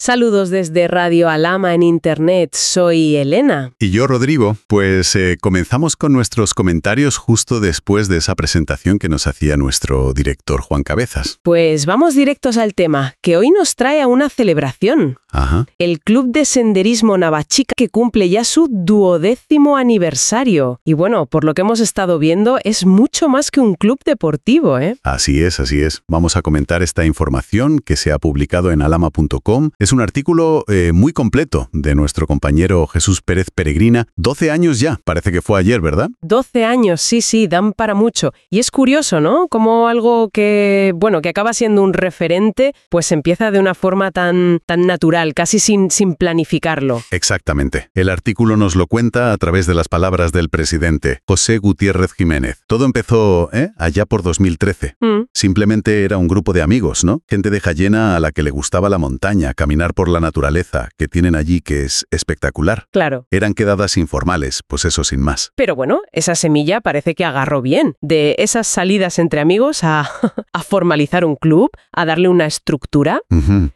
Saludos desde Radio Alama en Internet, soy Elena. Y yo, Rodrigo. Pues eh, comenzamos con nuestros comentarios justo después de esa presentación que nos hacía nuestro director Juan Cabezas. Pues vamos directos al tema, que hoy nos trae a una celebración. Ajá. El Club de Senderismo Navachica que cumple ya su duodécimo aniversario. Y bueno, por lo que hemos estado viendo, es mucho más que un club deportivo, ¿eh? Así es, así es. Vamos a comentar esta información que se ha publicado en alama.com. Es un artículo eh, muy completo de nuestro compañero Jesús Pérez Peregrina. 12 años ya, parece que fue ayer, ¿verdad? 12 años, sí, sí, dan para mucho. Y es curioso, ¿no? Como algo que, bueno, que acaba siendo un referente, pues empieza de una forma tan, tan natural, casi sin, sin planificarlo. Exactamente. El artículo nos lo cuenta a través de las palabras del presidente, José Gutiérrez Jiménez. Todo empezó, ¿eh? Allá por 2013. Mm, Simplemente era un grupo de amigos, ¿no? Gente de Jayena a la que le gustaba la montaña, caminar por la naturaleza que tienen allí que es espectacular. claro. Eran quedadas informales, pues eso sin más. Pero bueno, esa semilla parece que agarró bien. De esas salidas entre amigos a, a formalizar un club, a darle una estructura.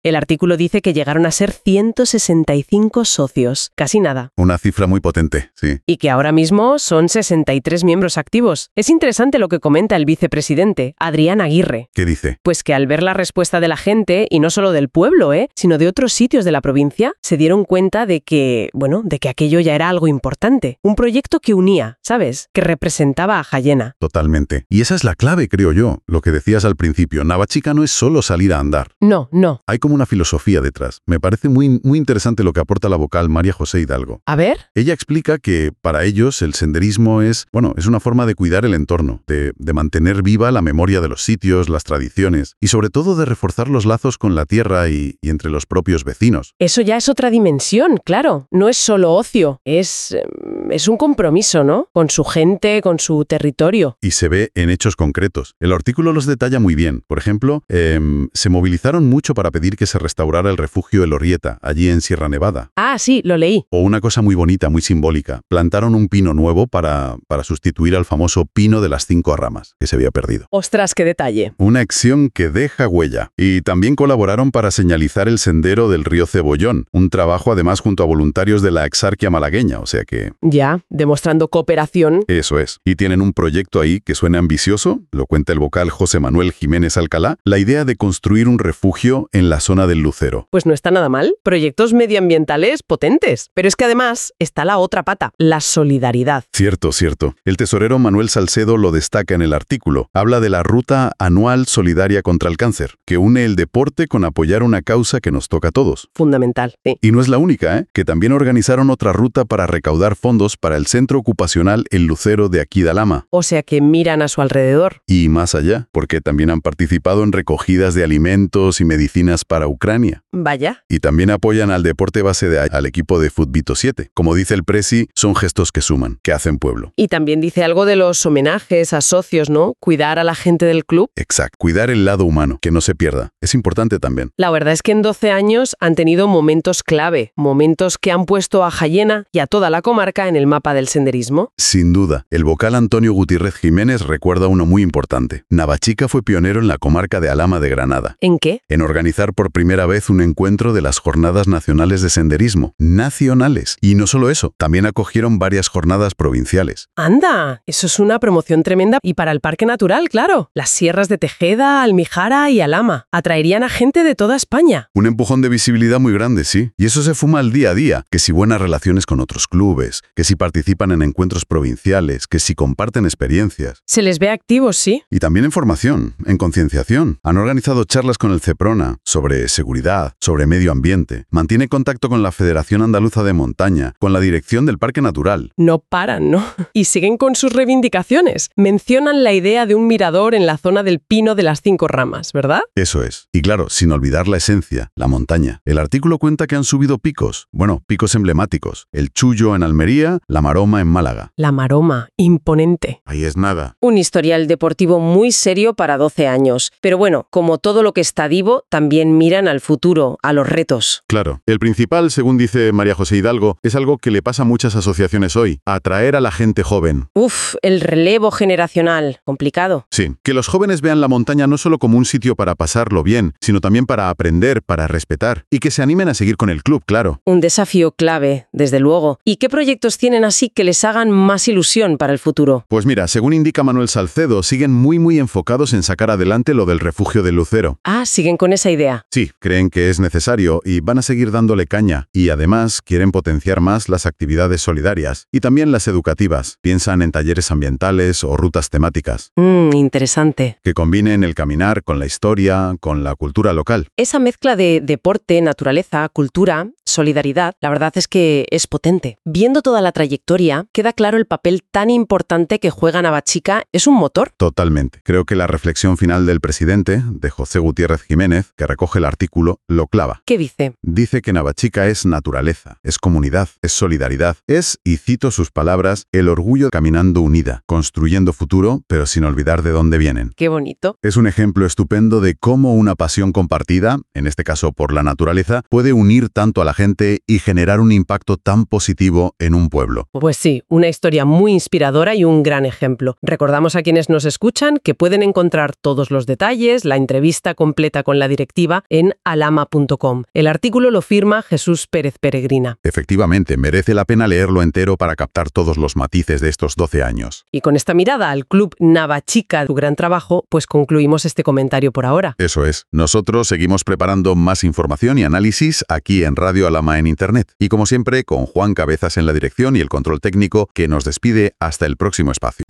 El artículo dice que llegaron a ser 165 socios, casi nada. Una cifra muy potente, sí. Y que ahora mismo son 63 miembros activos. Es interesante lo que comenta el vicepresidente, Adrián Aguirre. ¿Qué dice? Pues que al ver la respuesta de la gente, y no solo del pueblo, ¿eh? sino de otros sitios de la provincia, se dieron cuenta de que, bueno, de que aquello ya era algo importante. Un proyecto que unía, ¿sabes? Que representaba a Jayena. Totalmente. Y esa es la clave, creo yo, lo que decías al principio. Navachica no es solo salir a andar. No, no. Hay como una filosofía detrás. Me parece muy, muy interesante lo que aporta la vocal María José Hidalgo. A ver. Ella explica que para ellos el senderismo es, bueno, es una forma de cuidar el entorno, de, de mantener viva la memoria de los sitios, las tradiciones y sobre todo de reforzar los lazos con la tierra y, y entre los propios vecinos. Eso ya es otra dimensión, claro. No es solo ocio, es, em, es un compromiso, ¿no? Con su gente, con su territorio. Y se ve en hechos concretos. El artículo los detalla muy bien. Por ejemplo, em, se movilizaron mucho para pedir que se restaurara el refugio El Orrieta, allí en Sierra Nevada. Ah, sí, lo leí. O una cosa muy bonita, muy simbólica. Plantaron un pino nuevo para, para sustituir al famoso pino de las cinco ramas, que se había perdido. Ostras, qué detalle. Una acción que deja huella. Y también colaboraron para señalizar el sendero del río Cebollón, un trabajo además junto a voluntarios de la exarquia malagueña, o sea que Ya, demostrando cooperación. eso es. Y tienen un proyecto ahí que suena ambicioso, lo cuenta el vocal José Manuel Jiménez Alcalá, la idea de construir un refugio en la zona del Lucero. Pues no está nada mal. Proyectos medioambientales potentes. Pero es que además está la otra pata, la solidaridad. Cierto, cierto. El tesorero Manuel Salcedo lo destaca en el artículo. Habla de la ruta anual solidaria contra el cáncer, que une el deporte con apoyar una causa que nos toca a todos. Fundamental, sí. Y no es la única, ¿eh? que también organizaron otra ruta para recaudar fondos para el centro ocupacional El Lucero de aquí de Alama. O sea que miran a su alrededor. Y más allá, porque también han participado en recogidas de alimentos y medicinas para Ucrania. Vaya. Y también apoyan al deporte base de al equipo de Futbito 7. Como dice el Presi, son gestos que suman, que hacen pueblo. Y también dice algo de los homenajes a socios, ¿no? Cuidar a la gente del club. Exacto. Cuidar el lado humano, que no se pierda. Es importante también. La verdad es que en 12 años han tenido momentos clave, momentos que han puesto a Jayena y a toda la comarca en el mapa del senderismo. Sin duda, el vocal Antonio Gutiérrez Jiménez recuerda uno muy importante. Navachica fue pionero en la comarca de Alama de Granada. ¿En qué? en organizar por primera vez un encuentro de las Jornadas Nacionales de Senderismo, nacionales. Y no solo eso, también acogieron varias jornadas provinciales. Anda, eso es una promoción tremenda y para el Parque Natural, claro. Las sierras de Tejeda, Almijara y Alama atraerían a gente de toda España. Un empujón de visibilidad muy grande, sí. Y eso se fuma al día a día, que si buenas relaciones con otros clubes, que si participan en encuentros provinciales, que si comparten experiencias. Se les ve activos, sí. Y también en formación, en concienciación. Han organizado charlas con el CEPRONA sobre seguridad, sobre medio ambiente. Mantiene contacto con la Federación Andaluza de Montaña, con la dirección del Parque Natural. No paran, ¿no? Y siguen con sus reivindicaciones. Mencionan la idea de un mirador en la zona del pino de las cinco ramas, ¿verdad? Eso es. Y claro, sin olvidar la esencia, la montaña. El artículo cuenta que han subido picos, bueno, picos emblemáticos. El Chullo en Almería, la Maroma en Málaga. La maroma, imponente. Ahí es nada. Un historial deportivo muy serio para 12 años. Pero bueno, como todo lo que está vivo, también miran al futuro futuro, a los retos. Claro. El principal, según dice María José Hidalgo, es algo que le pasa a muchas asociaciones hoy, atraer a la gente joven. Uf, el relevo generacional. Complicado. Sí, que los jóvenes vean la montaña no solo como un sitio para pasarlo bien, sino también para aprender, para respetar, y que se animen a seguir con el club, claro. Un desafío clave, desde luego. ¿Y qué proyectos tienen así que les hagan más ilusión para el futuro? Pues mira, según indica Manuel Salcedo, siguen muy muy enfocados en sacar adelante lo del refugio del Lucero. Ah, siguen con esa idea. Sí, creen que es necesario y van a seguir dándole caña. Y además quieren potenciar más las actividades solidarias y también las educativas. Piensan en talleres ambientales o rutas temáticas. Mmm, interesante. Que combinen el caminar con la historia, con la cultura local. Esa mezcla de deporte, naturaleza, cultura, solidaridad, la verdad es que es potente. Viendo toda la trayectoria, queda claro el papel tan importante que juega Navachica. ¿Es un motor? Totalmente. Creo que la reflexión final del presidente, de José Gutiérrez Jiménez, que recoge el artículo, lo clava. ¿Qué dice? Dice que Navachica es naturaleza, es comunidad, es solidaridad, es, y cito sus palabras, el orgullo caminando unida, construyendo futuro, pero sin olvidar de dónde vienen. Qué bonito. Es un ejemplo estupendo de cómo una pasión compartida, en este caso por la naturaleza, puede unir tanto a la gente y generar un impacto tan positivo en un pueblo. Pues sí, una historia muy inspiradora y un gran ejemplo. Recordamos a quienes nos escuchan que pueden encontrar todos los detalles, la entrevista completa con la directiva en alama.com. El artículo lo firma Jesús Pérez Peregrina. Efectivamente, merece la pena leerlo entero para captar todos los matices de estos 12 años. Y con esta mirada al club Navachica, tu gran trabajo, pues concluimos este comentario por ahora. Eso es. Nosotros seguimos preparando más información y análisis aquí en Radio Alama en Internet. Y como siempre, con Juan Cabezas en la dirección y el control técnico, que nos despide hasta el próximo espacio.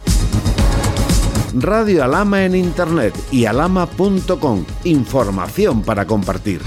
Radio Alama en Internet y alama.com. Información para compartir.